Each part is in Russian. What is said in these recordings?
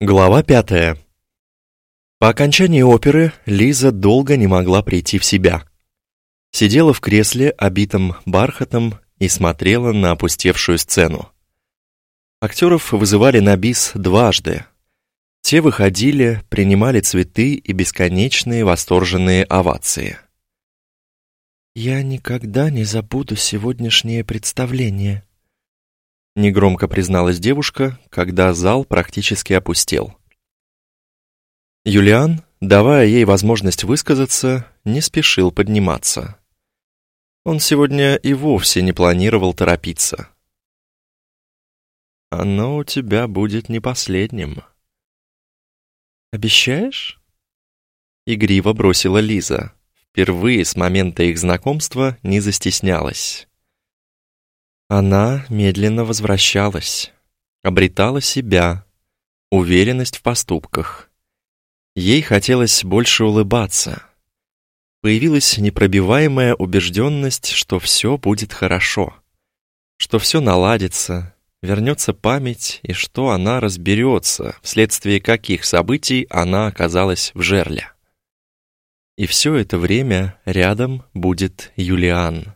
Глава пятая. По окончании оперы Лиза долго не могла прийти в себя. Сидела в кресле, обитом бархатом, и смотрела на опустевшую сцену. Актеров вызывали на бис дважды. Те выходили, принимали цветы и бесконечные восторженные овации. «Я никогда не забуду сегодняшнее представление», негромко призналась девушка, когда зал практически опустел. Юлиан, давая ей возможность высказаться, не спешил подниматься. Он сегодня и вовсе не планировал торопиться. «Оно у тебя будет не последним». «Обещаешь?» Игриво бросила Лиза. Впервые с момента их знакомства не застеснялась. Она медленно возвращалась, обретала себя, уверенность в поступках. Ей хотелось больше улыбаться. Появилась непробиваемая убежденность, что все будет хорошо, что все наладится, вернется память и что она разберется, вследствие каких событий она оказалась в жерле. И все это время рядом будет Юлиан.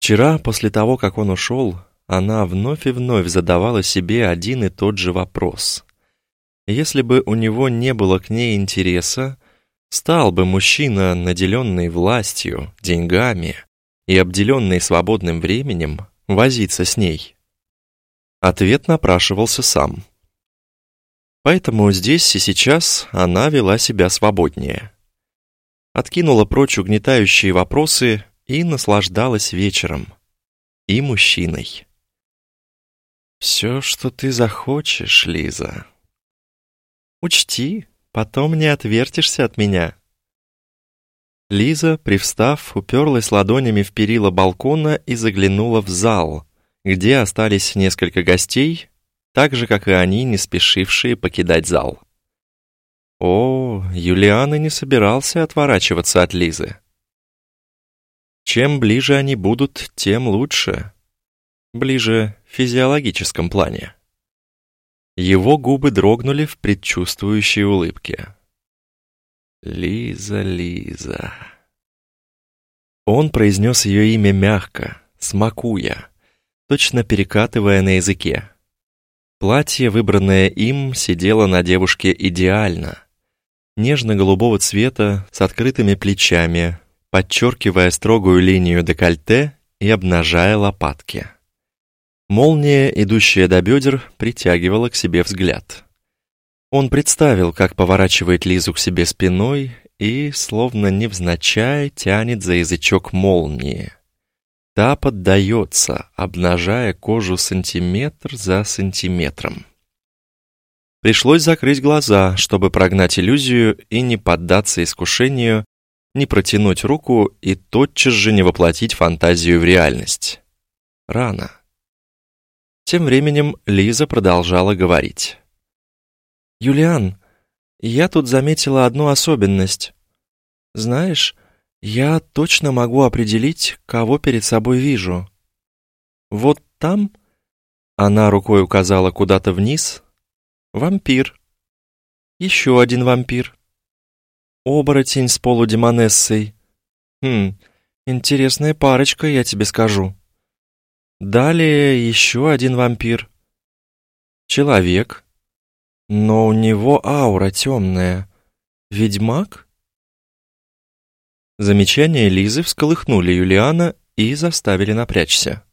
Вчера, после того, как он ушел, она вновь и вновь задавала себе один и тот же вопрос. Если бы у него не было к ней интереса, стал бы мужчина, наделенный властью, деньгами и обделенный свободным временем, возиться с ней? Ответ напрашивался сам. Поэтому здесь и сейчас она вела себя свободнее. Откинула прочь угнетающие вопросы и наслаждалась вечером. И мужчиной. «Все, что ты захочешь, Лиза. Учти, потом не отвертишься от меня». Лиза, привстав, уперлась ладонями в перила балкона и заглянула в зал, где остались несколько гостей, так же, как и они, не спешившие покидать зал. О, Юлиан и не собирался отворачиваться от Лизы. Чем ближе они будут, тем лучше. Ближе в физиологическом плане. Его губы дрогнули в предчувствующей улыбке. «Лиза, Лиза...» Он произнес ее имя мягко, смакуя, точно перекатывая на языке. Платье, выбранное им, сидело на девушке идеально. Нежно-голубого цвета, с открытыми плечами, подчеркивая строгую линию декольте и обнажая лопатки. Молния, идущая до бедер, притягивала к себе взгляд. Он представил, как поворачивает Лизу к себе спиной и, словно невзначай, тянет за язычок молнии. Та поддается, обнажая кожу сантиметр за сантиметром. Пришлось закрыть глаза, чтобы прогнать иллюзию и не поддаться искушению не протянуть руку и тотчас же не воплотить фантазию в реальность. Рано. Тем временем Лиза продолжала говорить. «Юлиан, я тут заметила одну особенность. Знаешь, я точно могу определить, кого перед собой вижу. Вот там...» Она рукой указала куда-то вниз. «Вампир. Еще один вампир. Оборотень с полудемонессой. Хм, интересная парочка, я тебе скажу. Далее еще один вампир. Человек. Но у него аура темная. Ведьмак? Замечания Лизы всколыхнули Юлиана и заставили напрячься.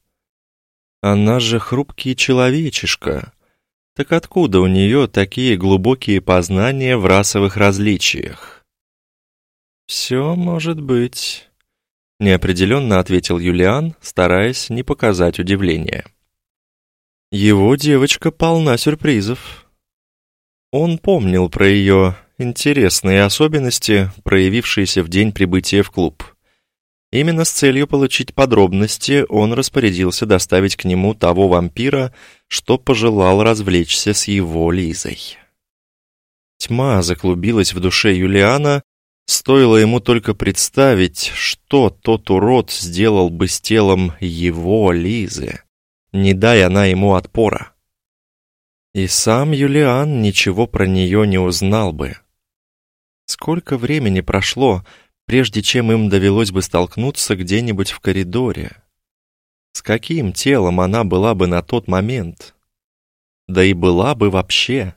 Она же хрупкий человечишка. Так откуда у нее такие глубокие познания в расовых различиях? «Все может быть», — неопределенно ответил Юлиан, стараясь не показать удивления. Его девочка полна сюрпризов. Он помнил про ее интересные особенности, проявившиеся в день прибытия в клуб. Именно с целью получить подробности он распорядился доставить к нему того вампира, что пожелал развлечься с его Лизой. Тьма заклубилась в душе Юлиана, Стоило ему только представить, что тот урод сделал бы с телом его Лизы, не дай она ему отпора. И сам Юлиан ничего про нее не узнал бы. Сколько времени прошло, прежде чем им довелось бы столкнуться где-нибудь в коридоре? С каким телом она была бы на тот момент? Да и была бы вообще.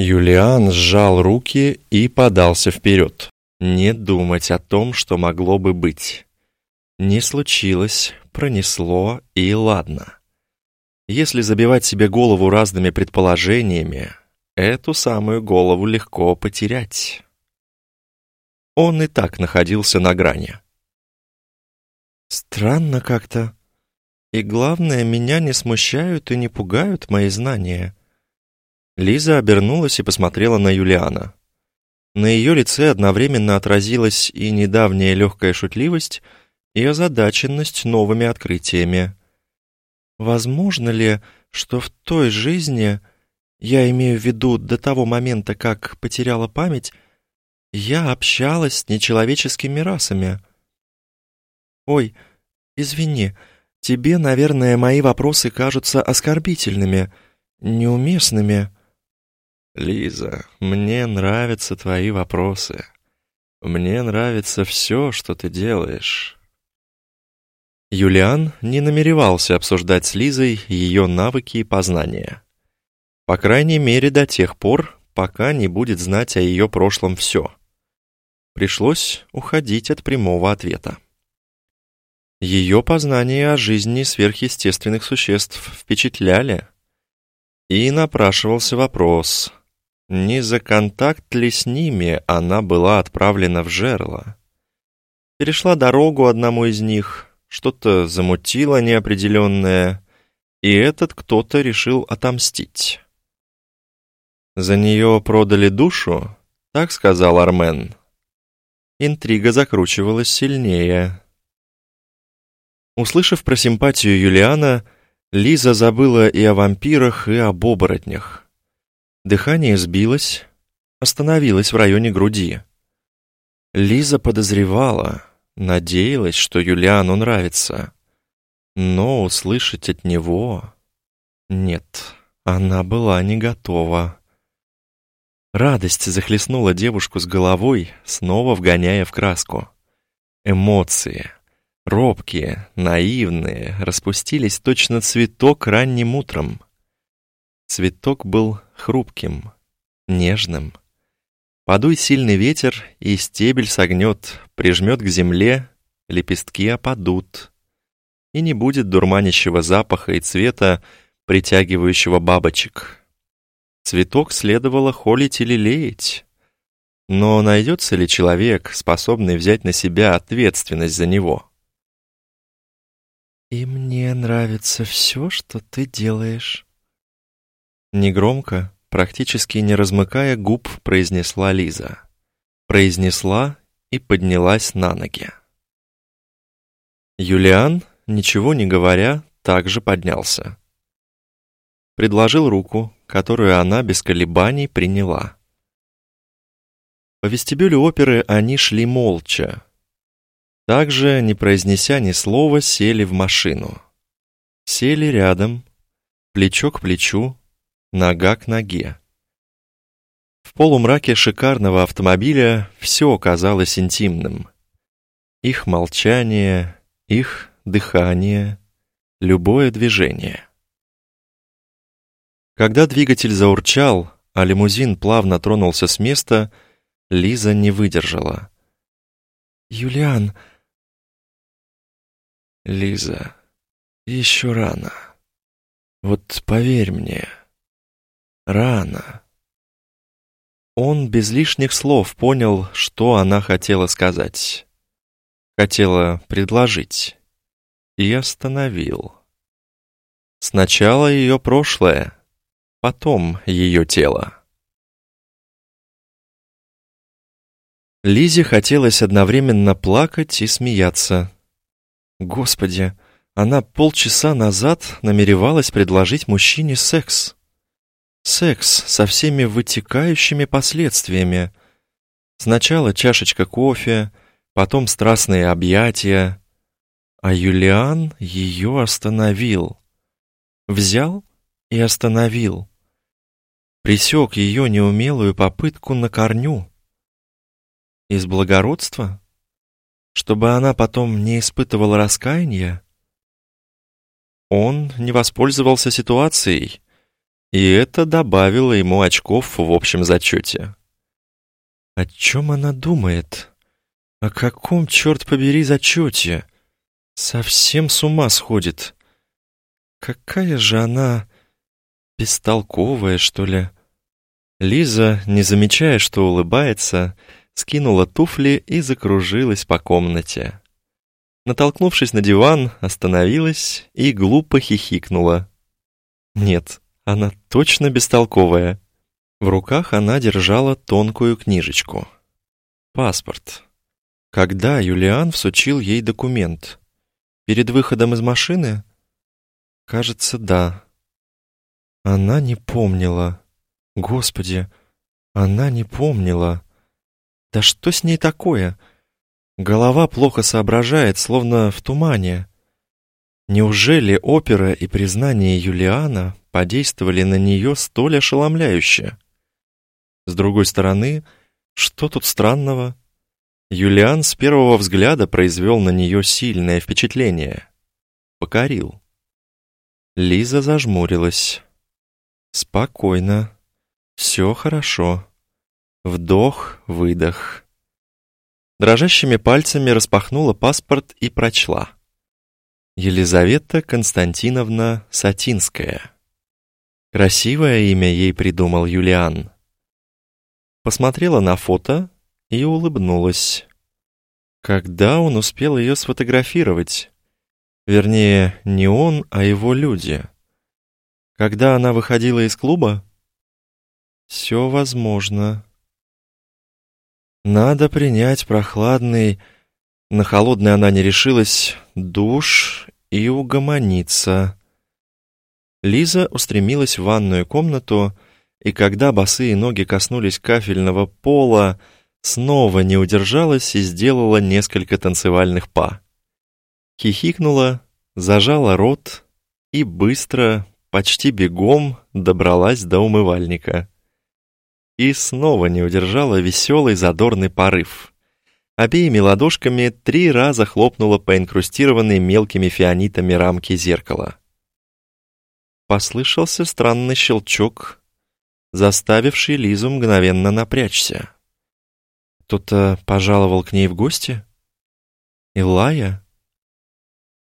Юлиан сжал руки и подался вперед. Не думать о том, что могло бы быть. Не случилось, пронесло и ладно. Если забивать себе голову разными предположениями, эту самую голову легко потерять. Он и так находился на грани. Странно как-то. И главное, меня не смущают и не пугают мои знания. Лиза обернулась и посмотрела на Юлиана. На ее лице одновременно отразилась и недавняя легкая шутливость, и озадаченность новыми открытиями. Возможно ли, что в той жизни, я имею в виду до того момента, как потеряла память, я общалась с нечеловеческими расами? Ой, извини, тебе, наверное, мои вопросы кажутся оскорбительными, неуместными. Лиза, мне нравятся твои вопросы. Мне нравится все, что ты делаешь. Юлиан не намеревался обсуждать с Лизой ее навыки и познания. По крайней мере, до тех пор, пока не будет знать о ее прошлом все. Пришлось уходить от прямого ответа. Ее познания о жизни сверхъестественных существ впечатляли. И напрашивался вопрос, не за контакт ли с ними она была отправлена в жерло. Перешла дорогу одному из них, что-то замутило неопределенное, и этот кто-то решил отомстить. «За нее продали душу?» — так сказал Армен. Интрига закручивалась сильнее. Услышав про симпатию Юлиана, Лиза забыла и о вампирах, и об оборотнях. Дыхание сбилось, остановилось в районе груди. Лиза подозревала, Надеялась, что Юлиану нравится. Но услышать от него... Нет, она была не готова. Радость захлестнула девушку с головой, снова вгоняя в краску. Эмоции, робкие, наивные, распустились точно цветок ранним утром. Цветок был хрупким, нежным, Подуй сильный ветер, и стебель согнет, прижмет к земле, лепестки опадут. И не будет дурманящего запаха и цвета, притягивающего бабочек. Цветок следовало холить или леять. Но найдется ли человек, способный взять на себя ответственность за него? «И мне нравится все, что ты делаешь». Негромко, практически не размыкая губ, произнесла Лиза. Произнесла и поднялась на ноги. Юлиан, ничего не говоря, также поднялся. Предложил руку, которую она без колебаний приняла. По вестибюлю оперы они шли молча. Также, не произнеся ни слова, сели в машину. Сели рядом, плечо к плечу, нога к ноге. В полумраке шикарного автомобиля все казалось интимным. Их молчание, их дыхание, любое движение. Когда двигатель заурчал, а лимузин плавно тронулся с места, Лиза не выдержала. «Юлиан...» «Лиза, еще рано. Вот поверь мне...» Рано. Он без лишних слов понял, что она хотела сказать. Хотела предложить. И остановил. Сначала ее прошлое, потом ее тело. Лизе хотелось одновременно плакать и смеяться. Господи, она полчаса назад намеревалась предложить мужчине секс. Секс со всеми вытекающими последствиями. Сначала чашечка кофе, потом страстные объятия. А Юлиан ее остановил. Взял и остановил. Присек ее неумелую попытку на корню. Из благородства? Чтобы она потом не испытывала раскаяния? Он не воспользовался ситуацией, и это добавило ему очков в общем зачете. О чем она думает? О каком, черт побери, зачете? Совсем с ума сходит. Какая же она бестолковая, что ли? Лиза, не замечая, что улыбается, скинула туфли и закружилась по комнате. Натолкнувшись на диван, остановилась и глупо хихикнула. Нет, она точно бестолковая. В руках она держала тонкую книжечку. Паспорт. Когда Юлиан всучил ей документ? Перед выходом из машины? Кажется, да. Она не помнила. Господи, она не помнила. Да что с ней такое? Голова плохо соображает, словно в тумане. Неужели опера и признание Юлиана подействовали на нее столь ошеломляюще? С другой стороны, что тут странного? Юлиан с первого взгляда произвел на нее сильное впечатление. Покорил. Лиза зажмурилась. Спокойно. Все хорошо. Вдох, выдох. Дрожащими пальцами распахнула паспорт и прочла. Елизавета Константиновна Сатинская. Красивое имя ей придумал Юлиан посмотрела на фото и улыбнулась. Когда он успел ее сфотографировать? Вернее, не он, а его люди. Когда она выходила из клуба? Все возможно. Надо принять прохладный, на холодный она не решилась, душ и угомониться. Лиза устремилась в ванную комнату, и когда босые ноги коснулись кафельного пола, снова не удержалась и сделала несколько танцевальных па. Хихикнула, зажала рот и быстро, почти бегом добралась до умывальника. И снова не удержала веселый задорный порыв. Обеими ладошками три раза хлопнула по инкрустированной мелкими фианитами рамке зеркала. Послышался странный щелчок заставивший Лизу мгновенно напрячься. Кто-то пожаловал к ней в гости? Илая?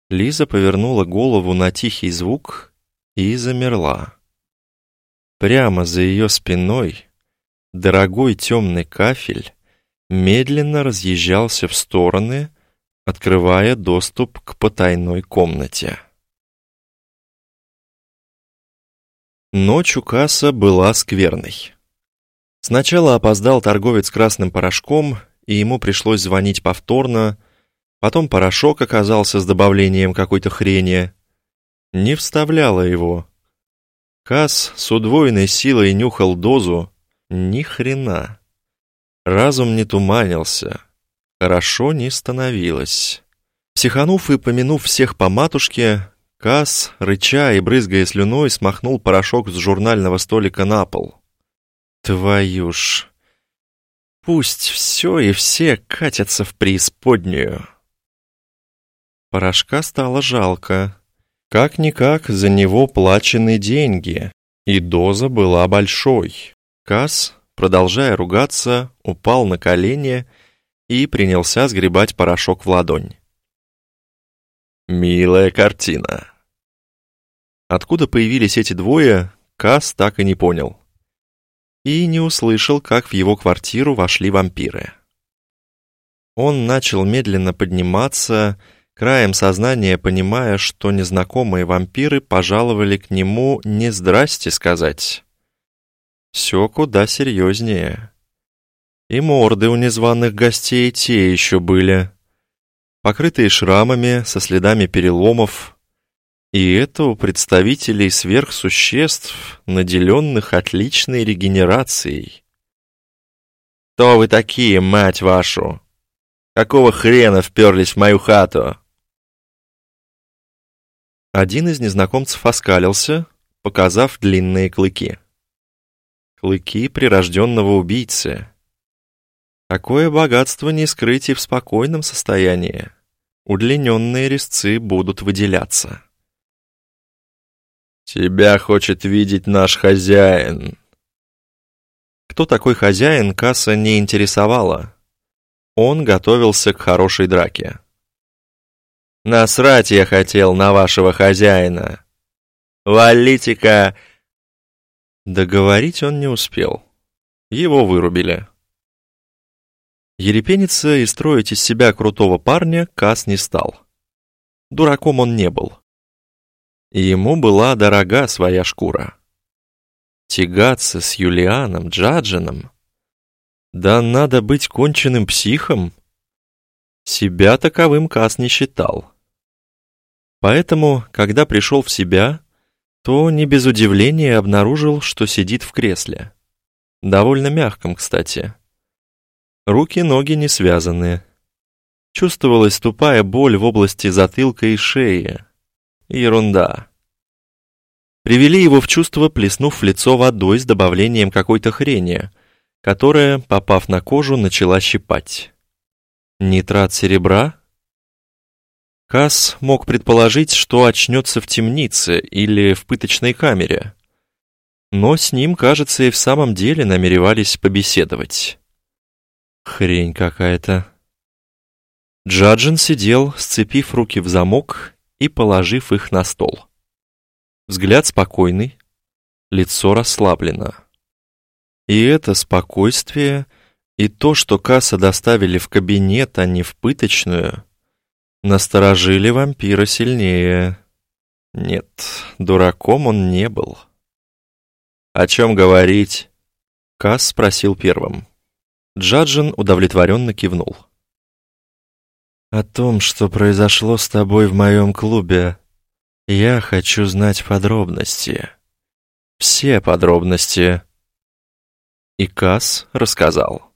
Лиза повернула голову на тихий звук и замерла. Прямо за ее спиной дорогой темный кафель медленно разъезжался в стороны, открывая доступ к потайной комнате. Ночь у касса была скверной. Сначала опоздал торговец красным порошком, и ему пришлось звонить повторно, потом порошок оказался с добавлением какой-то хрени. Не вставляла его. Касс с удвоенной силой нюхал дозу. Ни хрена. Разум не туманился. Хорошо не становилось. Психанув и помянув всех по матушке, Касс, рыча и брызгая слюной, смахнул порошок с журнального столика на пол. Твою ж! Пусть все и все катятся в преисподнюю. Порошка стало жалко. Как-никак за него плачены деньги, и доза была большой. Касс, продолжая ругаться, упал на колени и принялся сгребать порошок в ладонь. Милая картина. Откуда появились эти двое, Кас так и не понял. И не услышал, как в его квартиру вошли вампиры. Он начал медленно подниматься, краем сознания понимая, что незнакомые вампиры пожаловали к нему не «здрасте» сказать. Все куда серьезнее. И морды у незваных гостей те еще были покрытые шрамами, со следами переломов. И это у представителей сверхсуществ, наделенных отличной регенерацией. «Кто вы такие, мать вашу? Какого хрена вперлись в мою хату?» Один из незнакомцев оскалился, показав длинные клыки. Клыки прирожденного убийцы. Такое богатство не скрыть и в спокойном состоянии. Удлиненные резцы будут выделяться. «Тебя хочет видеть наш хозяин». Кто такой хозяин, касса не интересовала. Он готовился к хорошей драке. «Насрать я хотел на вашего хозяина! Валите-ка!» Договорить он не успел. Его вырубили. Ерепениться и строить из себя крутого парня Кас не стал. Дураком он не был. Ему была дорога своя шкура. Тягаться с Юлианом Джаджином? Да надо быть конченным психом. Себя таковым Кас не считал. Поэтому, когда пришел в себя, то не без удивления обнаружил, что сидит в кресле. Довольно мягком, кстати. Руки-ноги не связаны. Чувствовалась тупая боль в области затылка и шеи. Ерунда. Привели его в чувство, плеснув в лицо водой с добавлением какой-то хрени, которая, попав на кожу, начала щипать. Нитрат серебра? Касс мог предположить, что очнется в темнице или в пыточной камере. Но с ним, кажется, и в самом деле намеревались побеседовать. Хрень какая-то. Джаджин сидел, сцепив руки в замок и положив их на стол. Взгляд спокойный, лицо расслаблено. И это спокойствие, и то, что касса доставили в кабинет, а не в пыточную, Насторожили вампира сильнее. Нет, дураком он не был. «О чем говорить?» Кас спросил первым. Джаджин удовлетворенно кивнул. «О том, что произошло с тобой в моем клубе, я хочу знать подробности. Все подробности». И Кас рассказал.